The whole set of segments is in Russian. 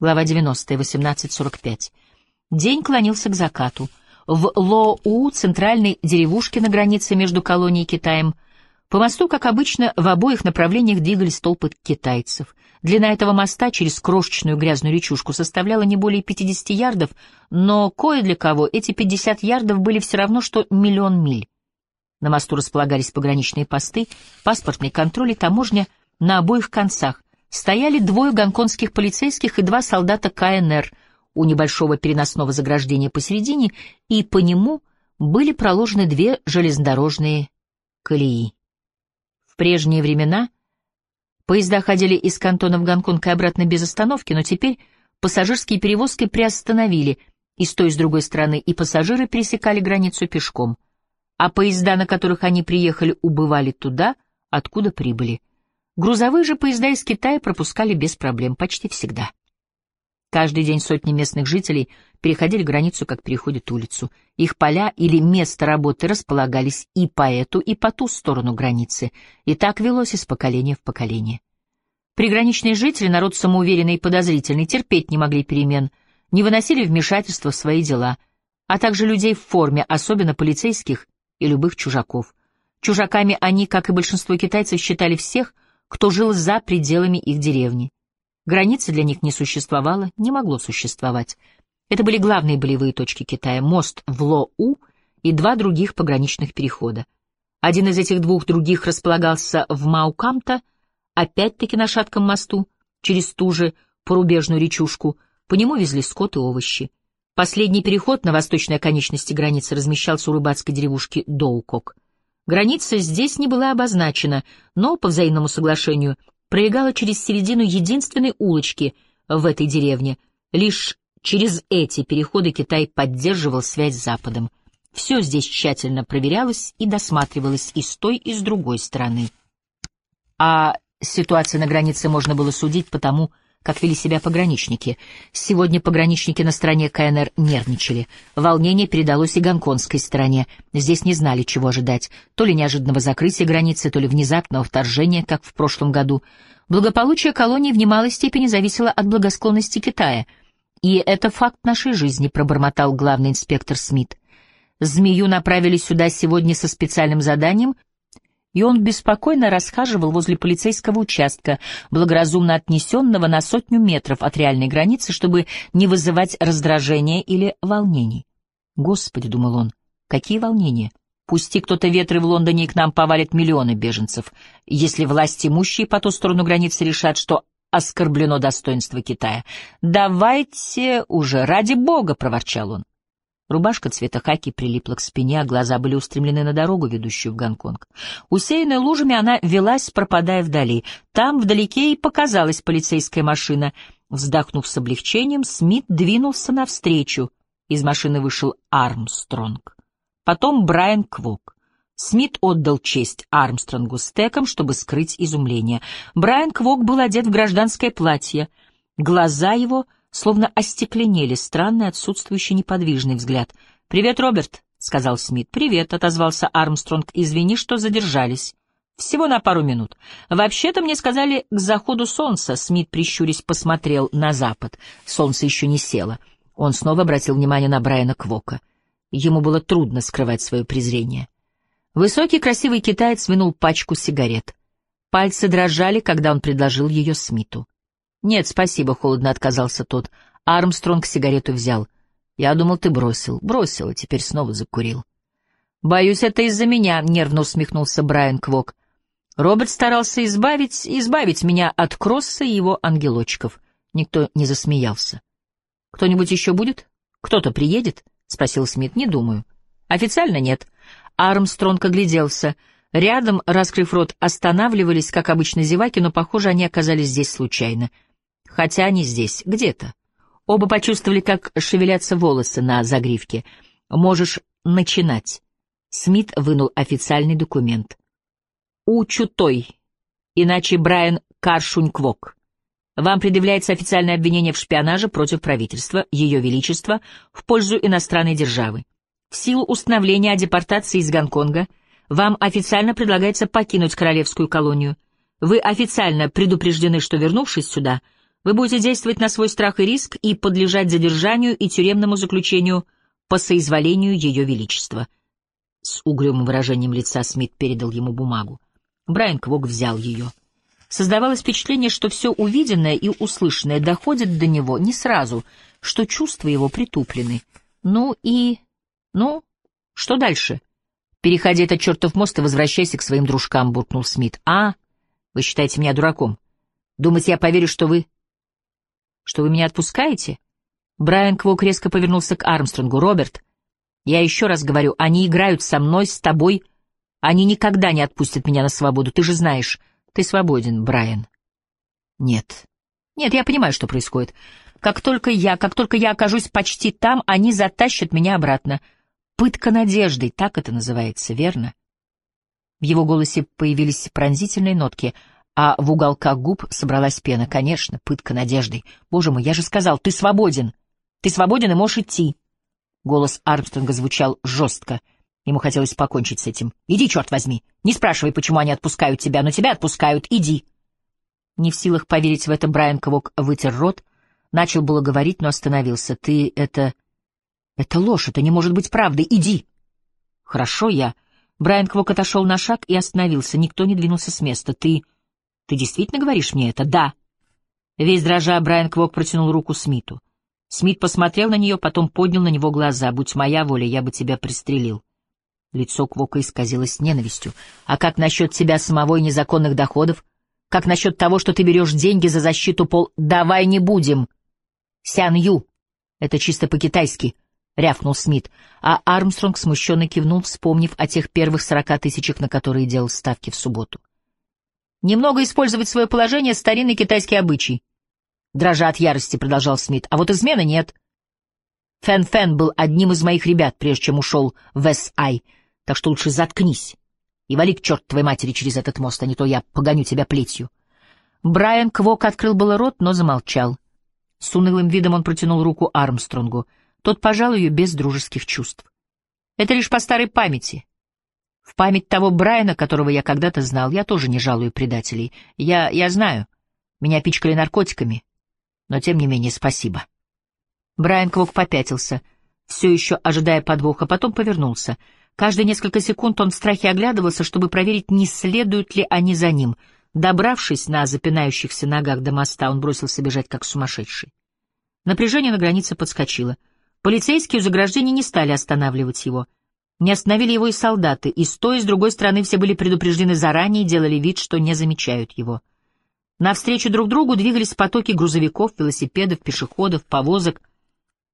Глава 90, 18.45. День клонился к закату. В Лоу, центральной деревушке на границе между колонией и Китаем, по мосту, как обычно, в обоих направлениях двигались толпы китайцев. Длина этого моста через крошечную грязную речушку составляла не более 50 ярдов, но кое для кого эти 50 ярдов были все равно, что миллион миль. На мосту располагались пограничные посты, паспортный контроль и таможня на обоих концах. Стояли двое гонконгских полицейских и два солдата КНР у небольшого переносного заграждения посередине, и по нему были проложены две железнодорожные колеи прежние времена поезда ходили из кантона в Гонконг и обратно без остановки, но теперь пассажирские перевозки приостановили и с той и с другой стороны, и пассажиры пересекали границу пешком, а поезда, на которых они приехали, убывали туда, откуда прибыли. Грузовые же поезда из Китая пропускали без проблем почти всегда. Каждый день сотни местных жителей переходили границу, как переходят улицу. Их поля или место работы располагались и по эту, и по ту сторону границы, и так велось из поколения в поколение. Приграничные жители, народ самоуверенный и подозрительный, терпеть не могли перемен, не выносили вмешательства в свои дела, а также людей в форме, особенно полицейских и любых чужаков. Чужаками они, как и большинство китайцев, считали всех, кто жил за пределами их деревни. Границы для них не существовало, не могло существовать. Это были главные болевые точки Китая — мост в Ло-У и два других пограничных перехода. Один из этих двух других располагался в Маукамта, опять-таки на шатком мосту, через ту же порубежную речушку, по нему везли скот и овощи. Последний переход на восточной оконечности границы размещался у рыбацкой деревушки Доукок. Граница здесь не была обозначена, но, по взаимному соглашению, пролегала через середину единственной улочки в этой деревне. Лишь через эти переходы Китай поддерживал связь с Западом. Все здесь тщательно проверялось и досматривалось и с той, и с другой стороны. А ситуация на границе можно было судить по тому, как вели себя пограничники. Сегодня пограничники на стороне КНР нервничали. Волнение передалось и гонконгской стороне. Здесь не знали, чего ожидать. То ли неожиданного закрытия границы, то ли внезапного вторжения, как в прошлом году. Благополучие колонии в немалой степени зависело от благосклонности Китая. И это факт нашей жизни, пробормотал главный инспектор Смит. Змею направили сюда сегодня со специальным заданием — и он беспокойно расхаживал возле полицейского участка, благоразумно отнесенного на сотню метров от реальной границы, чтобы не вызывать раздражения или волнений. «Господи», — думал он, — «какие волнения! Пусти кто-то ветры в Лондоне, и к нам повалят миллионы беженцев, если власти имущие по ту сторону границы решат, что оскорблено достоинство Китая. «Давайте уже, ради бога!» — проворчал он. Рубашка цвета хаки прилипла к спине, а глаза были устремлены на дорогу, ведущую в Гонконг. Усеянная лужами, она велась, пропадая вдали. Там, вдалеке, и показалась полицейская машина. Вздохнув с облегчением, Смит двинулся навстречу. Из машины вышел Армстронг. Потом Брайан Квок. Смит отдал честь Армстронгу стеком, чтобы скрыть изумление. Брайан Квок был одет в гражданское платье. Глаза его — словно остекленели, странный отсутствующий неподвижный взгляд. «Привет, Роберт», — сказал Смит. «Привет», — отозвался Армстронг. «Извини, что задержались». «Всего на пару минут. Вообще-то мне сказали к заходу солнца», — Смит, прищурясь, посмотрел на запад. Солнце еще не село. Он снова обратил внимание на Брайана Квока. Ему было трудно скрывать свое презрение. Высокий красивый китаец вынул пачку сигарет. Пальцы дрожали, когда он предложил ее Смиту. «Нет, спасибо», — холодно отказался тот. Армстронг сигарету взял. «Я думал, ты бросил». «Бросил, а теперь снова закурил». «Боюсь, это из-за меня», — нервно усмехнулся Брайан Квок. Роберт старался избавить, избавить меня от Кросса и его ангелочков. Никто не засмеялся. «Кто-нибудь еще будет? Кто-то приедет?» — спросил Смит. «Не думаю». «Официально нет». Армстронг огляделся. Рядом, раскрыв рот, останавливались, как обычно, зеваки, но, похоже, они оказались здесь случайно хотя они здесь, где-то. Оба почувствовали, как шевелятся волосы на загривке. «Можешь начинать». Смит вынул официальный документ. «Учутой, иначе Брайан Каршуньквок. Вам предъявляется официальное обвинение в шпионаже против правительства, Ее Величества, в пользу иностранной державы. В силу установления о депортации из Гонконга вам официально предлагается покинуть королевскую колонию. Вы официально предупреждены, что, вернувшись сюда, Вы будете действовать на свой страх и риск и подлежать задержанию и тюремному заключению по соизволению Ее Величества. С угрюмым выражением лица Смит передал ему бумагу. Брайан Квок взял ее. Создавалось впечатление, что все увиденное и услышанное доходит до него не сразу, что чувства его притуплены. Ну и... ну, что дальше? Переходи этот чертов мост и возвращайся к своим дружкам, буркнул Смит. А, вы считаете меня дураком? Думаете, я поверю, что вы... что вы меня отпускаете? Брайан Квок резко повернулся к Армстронгу. Роберт, я еще раз говорю, они играют со мной, с тобой. Они никогда не отпустят меня на свободу, ты же знаешь. Ты свободен, Брайан. Нет. Нет, я понимаю, что происходит. Как только я, как только я окажусь почти там, они затащат меня обратно. Пытка надеждой, так это называется, верно? В его голосе появились пронзительные нотки, а в уголках губ собралась пена. Конечно, пытка надеждой. Боже мой, я же сказал, ты свободен. Ты свободен и можешь идти. Голос Армстронга звучал жестко. Ему хотелось покончить с этим. «Иди, черт возьми! Не спрашивай, почему они отпускают тебя, но тебя отпускают. Иди!» Не в силах поверить в это, Брайан Ковок вытер рот, начал было говорить, но остановился. «Ты это... это ложь, это не может быть правдой. Иди!» «Хорошо, я...» Брайан Квок отошел на шаг и остановился. Никто не двинулся с места. «Ты... ты действительно говоришь мне это?» «Да!» Весь дрожа Брайан Квок протянул руку Смиту. Смит посмотрел на нее, потом поднял на него глаза. «Будь моя воля, я бы тебя пристрелил». Лицо Квока исказилось ненавистью. «А как насчет тебя самого и незаконных доходов? Как насчет того, что ты берешь деньги за защиту пол... Давай не будем!» «Сян Ю!» «Это чисто по-китайски», — рявкнул Смит, а Армстронг смущенно кивнул, вспомнив о тех первых сорока тысячах, на которые делал ставки в субботу. «Немного использовать свое положение — старинный китайский обычай». Дрожа от ярости, продолжал Смит. «А вот измена нет». Фэн-Фэн был одним из моих ребят, прежде чем ушел в С.Ай., так что лучше заткнись и вали к черт твоей матери через этот мост, а не то я погоню тебя плетью. Брайан Квок открыл было рот, но замолчал. С унылым видом он протянул руку Армстронгу. Тот пожал ее без дружеских чувств. Это лишь по старой памяти. В память того Брайана, которого я когда-то знал, я тоже не жалую предателей. Я, я знаю, меня пичкали наркотиками, но тем не менее спасибо. Брайан Квок попятился, все еще ожидая подвоха, потом повернулся — Каждые несколько секунд он в страхе оглядывался, чтобы проверить, не следуют ли они за ним. Добравшись на запинающихся ногах до моста, он бросился бежать как сумасшедший. Напряжение на границе подскочило. Полицейские у заграждения не стали останавливать его. Не остановили его и солдаты, и с той, и с другой стороны все были предупреждены заранее и делали вид, что не замечают его. Навстречу друг другу двигались потоки грузовиков, велосипедов, пешеходов, повозок.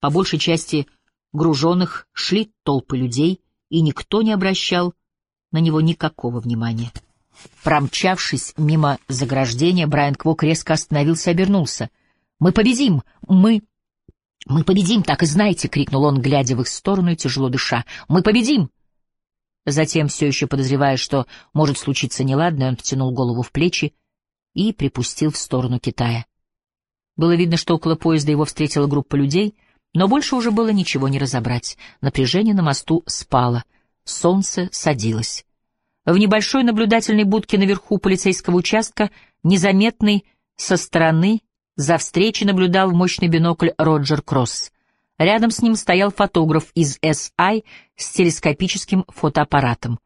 По большей части груженных шли толпы людей, и никто не обращал на него никакого внимания. Промчавшись мимо заграждения, Брайан Квок резко остановился и обернулся. «Мы победим! Мы...» «Мы победим, так и знаете!» — крикнул он, глядя в их сторону и тяжело дыша. «Мы победим!» Затем, все еще подозревая, что может случиться неладное, он втянул голову в плечи и припустил в сторону Китая. Было видно, что около поезда его встретила группа людей, но больше уже было ничего не разобрать. Напряжение на мосту спало. Солнце садилось. В небольшой наблюдательной будке наверху полицейского участка, незаметный со стороны, за встречей наблюдал в мощный бинокль Роджер Кросс. Рядом с ним стоял фотограф из SI с телескопическим фотоаппаратом.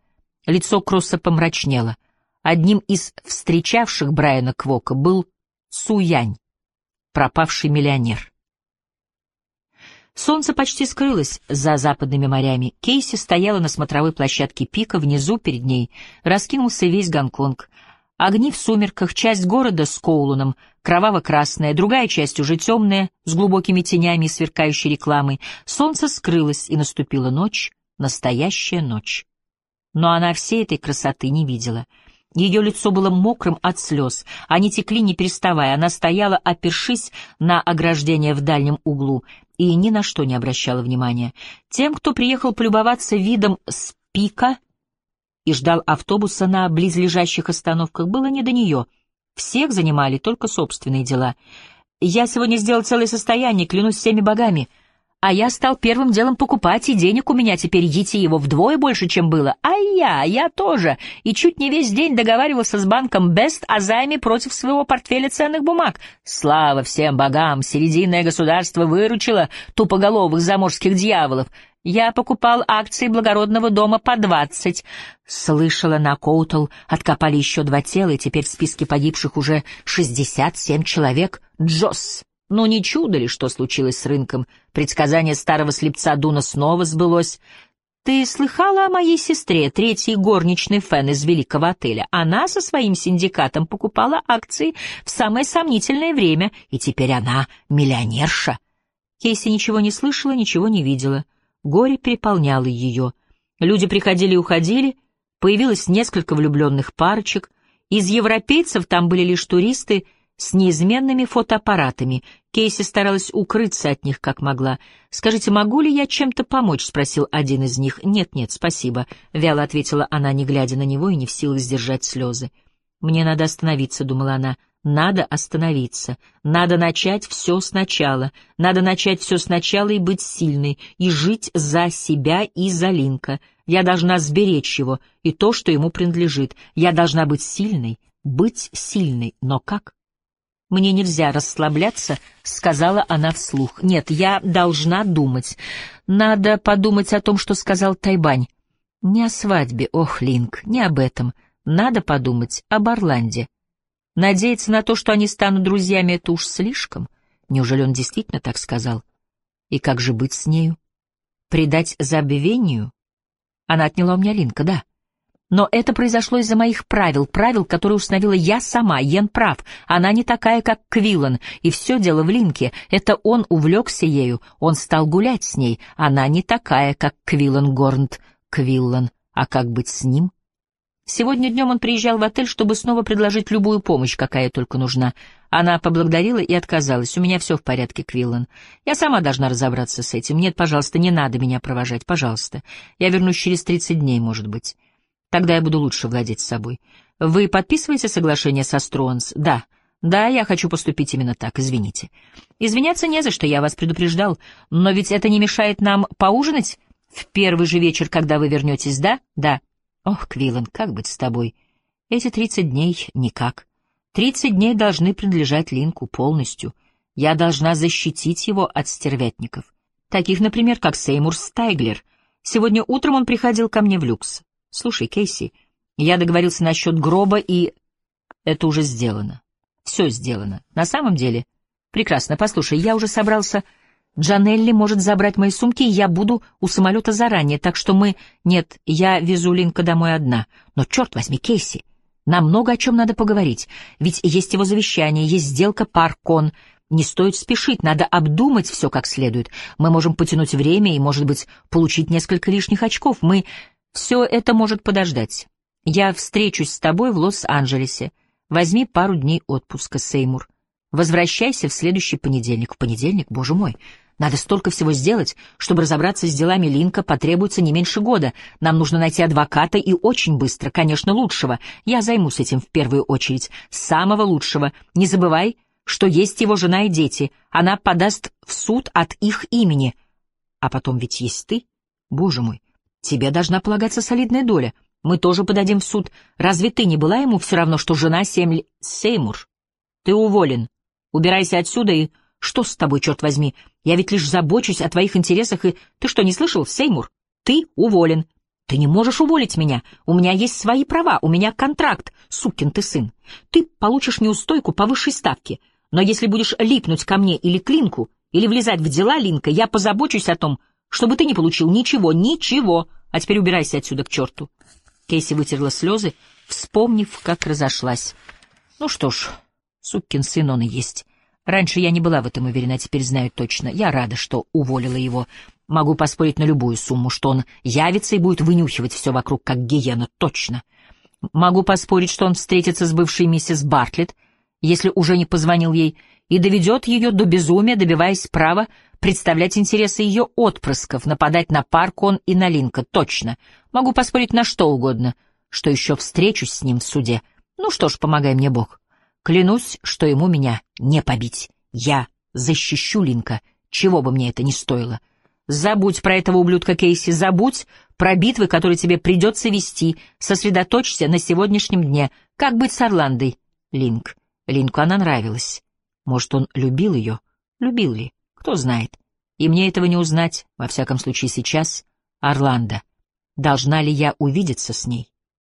Лицо Кросса помрачнело. Одним из встречавших Брайана Квока был Цуянь, пропавший миллионер. Солнце почти скрылось за западными морями. Кейси стояла на смотровой площадке пика, внизу перед ней раскинулся весь Гонконг. Огни в сумерках, часть города с Коулуном, кроваво-красная, другая часть уже темная, с глубокими тенями и сверкающей рекламой. Солнце скрылось, и наступила ночь, настоящая ночь. Но она всей этой красоты не видела — ее лицо было мокрым от слез, они текли не переставая, она стояла, опершись на ограждение в дальнем углу, и ни на что не обращала внимания. Тем, кто приехал полюбоваться видом с пика и ждал автобуса на близлежащих остановках, было не до нее. Всех занимали только собственные дела. «Я сегодня сделал целое состояние, клянусь всеми богами», а я стал первым делом покупать, и денег у меня теперь ети его вдвое больше, чем было. А я, я тоже. И чуть не весь день договаривался с банком Бест о займе против своего портфеля ценных бумаг. Слава всем богам, серединное государство выручило тупоголовых заморских дьяволов. Я покупал акции благородного дома по двадцать. Слышала, на Коутл откопали еще два тела, и теперь в списке погибших уже шестьдесят семь человек. Джосс! Ну не чудо ли, что случилось с рынком? Предсказание старого слепца Дуна снова сбылось. Ты слыхала о моей сестре, третьей горничной Фен из великого отеля? Она со своим синдикатом покупала акции в самое сомнительное время, и теперь она миллионерша. Кейси ничего не слышала, ничего не видела. Горе переполняло ее. Люди приходили и уходили, появилось несколько влюбленных парочек. Из европейцев там были лишь туристы — с неизменными фотоаппаратами. Кейси старалась укрыться от них как могла. «Скажите, могу ли я чем-то помочь?» — спросил один из них. «Нет-нет, спасибо», — вяло ответила она, не глядя на него и не в силах сдержать слезы. «Мне надо остановиться», — думала она. «Надо остановиться. Надо начать все сначала. Надо начать все сначала и быть сильной, и жить за себя и за Линка. Я должна сберечь его и то, что ему принадлежит. Я должна быть сильной, быть сильной. Но как?» «Мне нельзя расслабляться», — сказала она вслух. «Нет, я должна думать. Надо подумать о том, что сказал Тайбань. Не о свадьбе, ох, Линк, не об этом. Надо подумать об Орланде. Надеяться на то, что они станут друзьями, это уж слишком. Неужели он действительно так сказал? И как же быть с нею? Предать забвению? Она отняла у меня Линка, да. Но это произошло из-за моих правил, правил, которые установила я сама, Йен прав. Она не такая, как Квиллан, и все дело в Линке. Это он увлекся ею, он стал гулять с ней. Она не такая, как Квиллан Горнт. Квиллан, а как быть с ним? Сегодня днем он приезжал в отель, чтобы снова предложить любую помощь, какая только нужна. Она поблагодарила и отказалась. «У меня все в порядке, Квиллан. Я сама должна разобраться с этим. Нет, пожалуйста, не надо меня провожать, пожалуйста. Я вернусь через тридцать дней, может быть». Тогда я буду лучше владеть собой. Вы подписываете соглашение со Стронс? Да. Да, я хочу поступить именно так, извините. Извиняться не за что, я вас предупреждал. Но ведь это не мешает нам поужинать в первый же вечер, когда вы вернетесь, да? Да. Ох, Квиллан, как быть с тобой? Эти тридцать дней никак. Тридцать дней должны принадлежать Линку полностью. Я должна защитить его от стервятников. Таких, например, как Сеймур Стайглер. Сегодня утром он приходил ко мне в люкс. Слушай, Кейси, я договорился насчет гроба, и это уже сделано. Все сделано. На самом деле? Прекрасно. Послушай, я уже собрался... Джанелли может забрать мои сумки, и я буду у самолета заранее, так что мы... Нет, я везу Линка домой одна. Но, черт возьми, Кейси, нам много о чем надо поговорить. Ведь есть его завещание, есть сделка Паркон. Не стоит спешить, надо обдумать все как следует. Мы можем потянуть время и, может быть, получить несколько лишних очков. Мы... Все это может подождать. Я встречусь с тобой в Лос-Анджелесе. Возьми пару дней отпуска, Сеймур. Возвращайся в следующий понедельник. В понедельник, боже мой. Надо столько всего сделать, чтобы разобраться с делами Линка, потребуется не меньше года. Нам нужно найти адвоката и очень быстро, конечно, лучшего. Я займусь этим в первую очередь. Самого лучшего. Не забывай, что есть его жена и дети. Она подаст в суд от их имени. А потом ведь есть ты. Боже мой, Тебе должна полагаться солидная доля. Мы тоже подадим в суд. Разве ты не была ему все равно, что жена Семль... Сеймур? Ты уволен. Убирайся отсюда и... Что с тобой, черт возьми? Я ведь лишь забочусь о твоих интересах и... Ты что, не слышал, Сеймур? Ты уволен. Ты не можешь уволить меня. У меня есть свои права, у меня контракт, сукин ты сын. Ты получишь неустойку по высшей ставке. Но если будешь липнуть ко мне или к Линку, или влезать в дела Линка, я позабочусь о том, чтобы ты не получил ничего, ничего. А теперь убирайся отсюда к черту. Кейси вытерла слезы, вспомнив, как разошлась. Ну что ж, сукин сын он и есть. Раньше я не была в этом уверена, а теперь знаю точно. Я рада, что уволила его. Могу поспорить на любую сумму, что он явится и будет вынюхивать все вокруг, как гиена, точно. Могу поспорить, что он встретится с бывшей миссис Бартлетт, если уже не позвонил ей, и доведет ее до безумия, добиваясь права представлять интересы ее отпрысков, нападать на Паркон и на Линка, точно. Могу поспорить на что угодно, что еще встречусь с ним в суде. Ну что ж, помогай мне Бог. Клянусь, что ему меня не побить. Я защищу Линка чего бы мне это ни стоило. Забудь про этого ублюдка Кейси, забудь про битвы, которые тебе придется вести, сосредоточься на сегодняшнем дне. Как быть с Орландой? Линк. Линку она нравилась. Может, он любил ее? Любил ли? Кто знает. И мне этого не узнать, во всяком случае сейчас. Орландо. Должна ли я увидеться с ней?